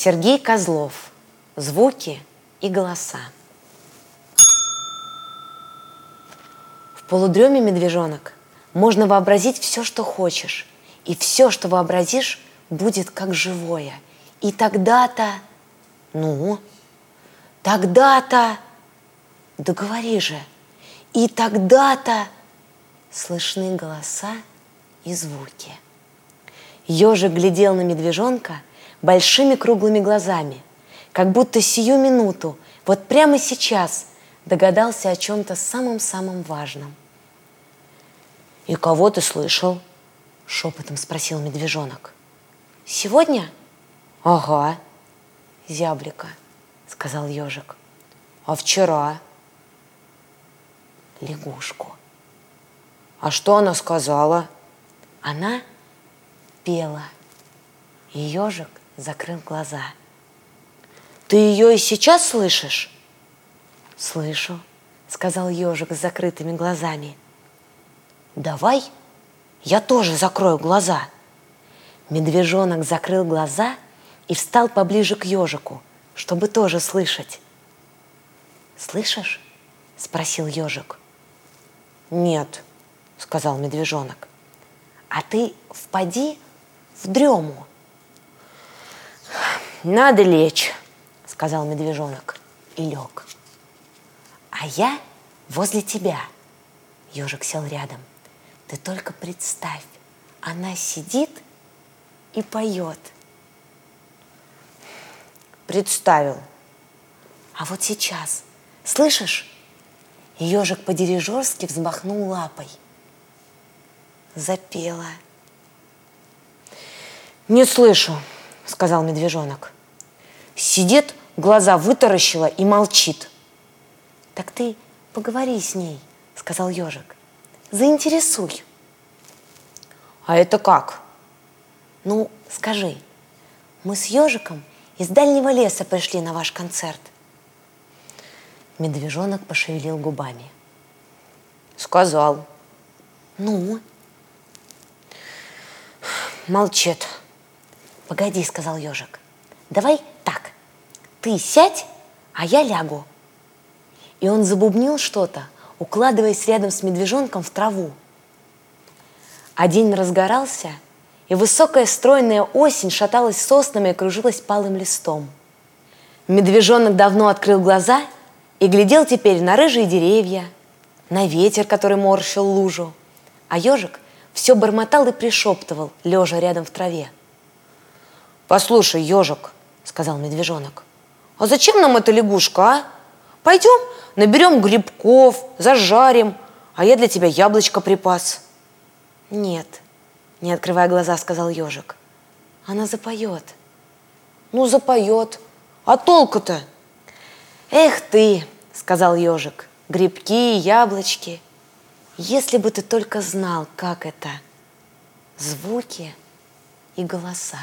Сергей Козлов. Звуки и голоса. В полудреме медвежонок можно вообразить все, что хочешь. И все, что вообразишь, будет как живое. И тогда-то... Ну, тогда-то... Да говори же. И тогда-то слышны голоса и звуки. Ежик глядел на медвежонка большими круглыми глазами, как будто сию минуту, вот прямо сейчас, догадался о чем-то самом-самом важном. «И кого ты слышал?» — шепотом спросил медвежонок. «Сегодня?» «Ага, зяблика», — сказал ежик. «А вчера?» «Лягушку». «А что она сказала?» Она пела, и ежик закрыл глаза. «Ты ее и сейчас слышишь?» «Слышу», — сказал ежик с закрытыми глазами. «Давай я тоже закрою глаза». Медвежонок закрыл глаза и встал поближе к ежику, чтобы тоже слышать. «Слышишь?» — спросил ежик. «Нет», — сказал медвежонок. «А ты впади в дрему». «Надо лечь», — сказал медвежонок и лег. «А я возле тебя», — ежик сел рядом. «Ты только представь, она сидит и поет». «Представил». «А вот сейчас, слышишь?» Ежик по-дирижерски взмахнул лапой. Запела. «Не слышу», — сказал медвежонок. Сидит, глаза вытаращила и молчит. «Так ты поговори с ней», — сказал ежик. «Заинтересуй». «А это как?» «Ну, скажи, мы с ежиком из дальнего леса пришли на ваш концерт — Медвежонок пошевелил губами. Сказал. Ну? Молчит. Погоди, сказал ежик. Давай так. Ты сядь, а я лягу. И он забубнил что-то, укладываясь рядом с медвежонком в траву. А день разгорался, и высокая стройная осень шаталась соснами и кружилась палым листом. Медвежонок давно открыл глаза – и глядел теперь на рыжие деревья, на ветер, который морщил лужу. А ежик все бормотал и пришептывал, лежа рядом в траве. «Послушай, ежик», — сказал медвежонок, — «а зачем нам эта лягушка, а? Пойдем, наберем грибков, зажарим, а я для тебя яблочко припас». «Нет», — не открывая глаза, сказал ежик, — «она запоет». «Ну, запоет. А толку-то?» «Эх ты!» — сказал ежик. «Грибки, яблочки. Если бы ты только знал, как это — звуки и голоса».